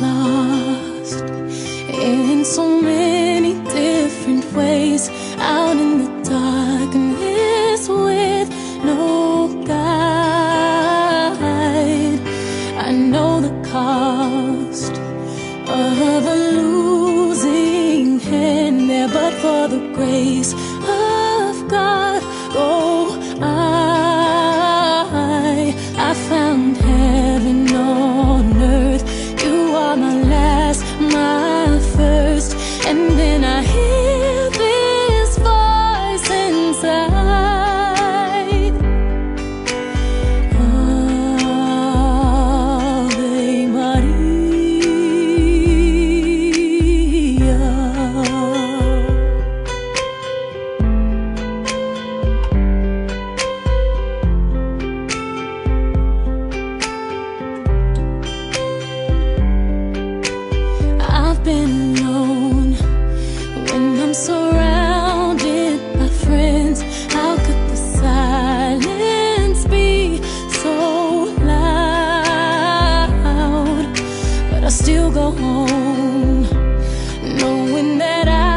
lost in so many different ways, out in the darkness with no guide. I know the cost of a losing hand there, but for the grace of God, oh, when I'm surrounded by friends. How could the silence be so loud? But I still go home knowing that I.